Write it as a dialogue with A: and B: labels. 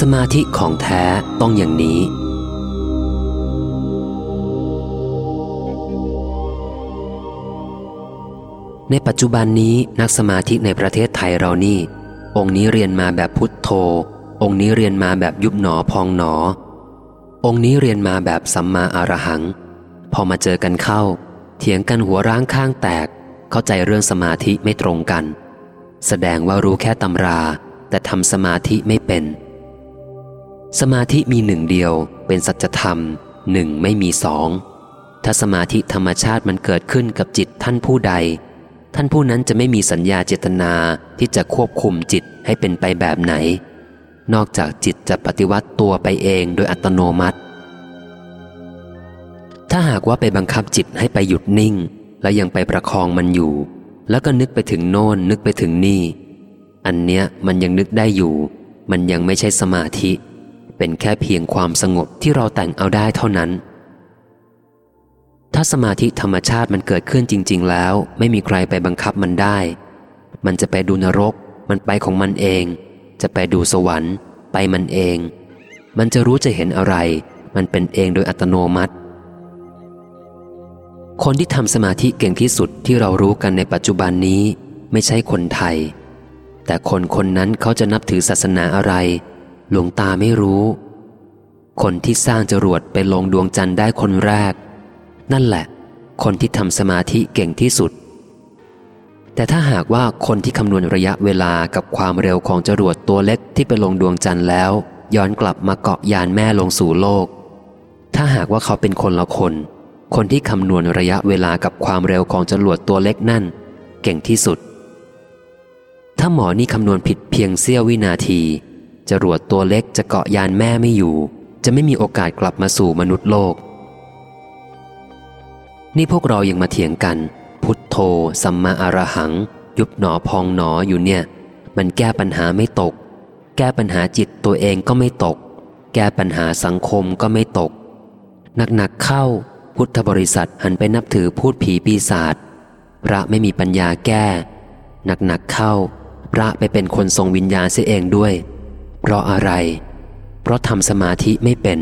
A: สมาธิของแท้ต้องอย่างนี้ ในปัจจุบันนี้นักสมาธิในประเทศไทยเรานี่ องค์นี้เรียนมาแบบพุทโธ องค์นี้เรียนมาแบบยุบหนอพองหนอ องค์นี้เรียนมาแบบสัมมาอารหัง พอมาเจอกันเข้า เถียงกันหัวร้างข้างแตก เข้าใจเรื่องสมาธิไม่ตรงกัน แสดงว่ารู้แค่ตำรา แต่ทำสมาธิไม่เป็น สมาธิมีหนึ่งเดียวเป็นสัจธรรมหนึ่งไม่มีสอง ถ้าสมาธิธรรมชาติมันเกิดขึ้นกับจิตท่านผู้ใด ท่านผู้นั้นจะไม่มีสัญญาเจตนาที่จะควบคุมจิตให้เป็นไปแบบไหน นอกจากจิตจะปฏิวัติตัวไปเองโดยอัตโนมัติ ถ้าหากว่าไปบังคับจิตให้ไปหยุดนิ่ง และยังไปประคองมันอยู่ แล้วก็นึกไปถึงโน่นนึกไปถึงนี่ อันเนี้ยมันยังนึกได้อยู่ มันยังไม่ใช่สมาธิเป็นแค่เพียงความสงบที่เราแต่งเอาได้เท่านั้น ถ้าสมาธิธรรมชาติมันเกิดขึ้นจริง ๆ แล้ว ไม่มีใครไปบังคับมันได้ มันจะไปดูนรก มันไปของมันเอง จะไปดูสวรรค์ ไปมันเอง มันจะรู้จะเห็นอะไร มันเป็นเองโดยอัตโนมัติ คนที่ทำสมาธิเก่งที่สุดที่เรารู้กันในปัจจุบันนี้ ไม่ใช่คนไทย แต่คนคนนั้นเขาจะนับถือศาสนาอะไร หลวงตาไม่รู้ คนที่สร้างจรวดไปลงดวงจันทร์ได้คนแรก นั่นแหละ คนที่ทำสมาธิเก่งที่สุด แต่ถ้าหากว่าคนที่คำนวณระยะเวลากับความเร็วของจรวดตัวเล็กที่ไปลงดวงจันทร์แล้ว ย้อนกลับมาเกาะยานแม่ลงสู่โลก ถ้าหากว่าเขาเป็นคนละคน คนที่คำนวณระยะเวลากับความเร็วของจรวดตัวเล็กนั่น เก่งที่สุดถ้าหมอนี่คำนวณผิดเพียงเสี้ยววินาที จรวดตัวเล็กจะเกาะยานแม่ไม่อยู่ จะไม่มีโอกาสกลับมาสู่มนุษย์โลก นี่พวกเรายังมาเถียงกัน พุทโธสัมมาอารหัง ยุบหนอพองหนออยู่เนี่ย มันแก้ปัญหาไม่ตก แก้ปัญหาจิตตัวเองก็ไม่ตก แก้ปัญหาสังคมก็ไม่ตกหนักๆเข้า พุทธบริษัทหันไปนับถือพูดผีปีศาจพระไม่มีปัญญาแก้หนักๆเข้า พระไปเป็นคนทรงวิญญาณเสียเองด้วย เพราะอะไร เพราะทำสมาธิไม่เป็น